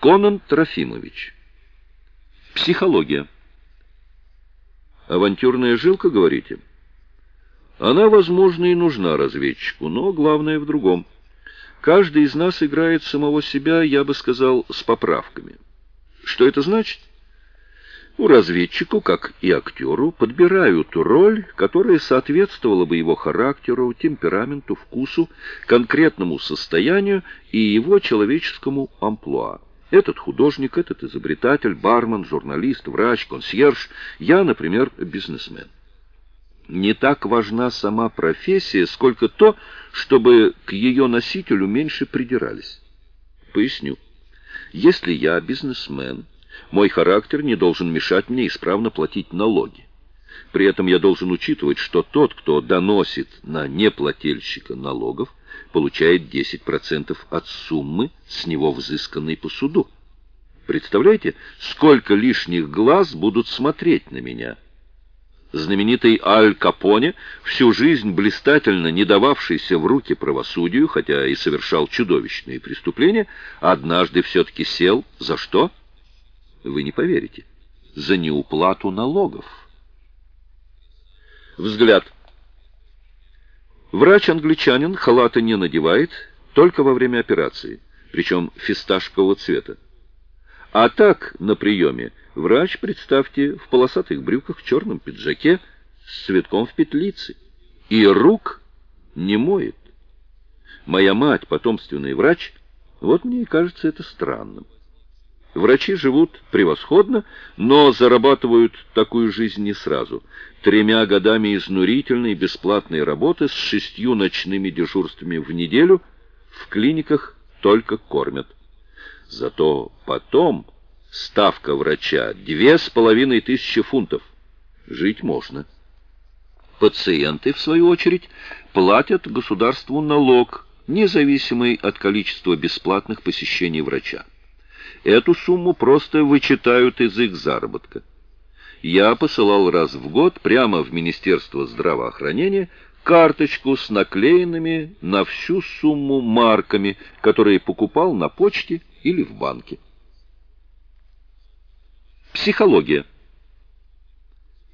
Конан Трофимович. Психология. Авантюрная жилка, говорите? Она, возможно, и нужна разведчику, но главное в другом. Каждый из нас играет самого себя, я бы сказал, с поправками. Что это значит? У разведчику, как и актеру, подбирают роль, которая соответствовала бы его характеру, темпераменту, вкусу, конкретному состоянию и его человеческому амплуа. Этот художник, этот изобретатель, бармен, журналист, врач, консьерж, я, например, бизнесмен. Не так важна сама профессия, сколько то, чтобы к ее носителю меньше придирались. Поясню. Если я бизнесмен, мой характер не должен мешать мне исправно платить налоги. При этом я должен учитывать, что тот, кто доносит на неплательщика налогов, получает 10% от суммы, с него взысканной по суду. Представляете, сколько лишних глаз будут смотреть на меня? Знаменитый Аль Капоне, всю жизнь блистательно не дававшийся в руки правосудию, хотя и совершал чудовищные преступления, однажды все-таки сел. За что? Вы не поверите. За неуплату налогов. Взгляд. Врач-англичанин халата не надевает, только во время операции, причем фисташкового цвета. А так, на приеме, врач, представьте, в полосатых брюках, в черном пиджаке, с цветком в петлице. И рук не моет. Моя мать, потомственный врач, вот мне и кажется это странным. Врачи живут превосходно, но зарабатывают такую жизнь не сразу. Тремя годами изнурительной бесплатной работы с шестью ночными дежурствами в неделю в клиниках только кормят. Зато потом ставка врача две с половиной тысячи фунтов. Жить можно. Пациенты, в свою очередь, платят государству налог, независимый от количества бесплатных посещений врача. Эту сумму просто вычитают из их заработка. Я посылал раз в год прямо в Министерство здравоохранения карточку с наклеенными на всю сумму марками, которые покупал на почте или в банке. Психология.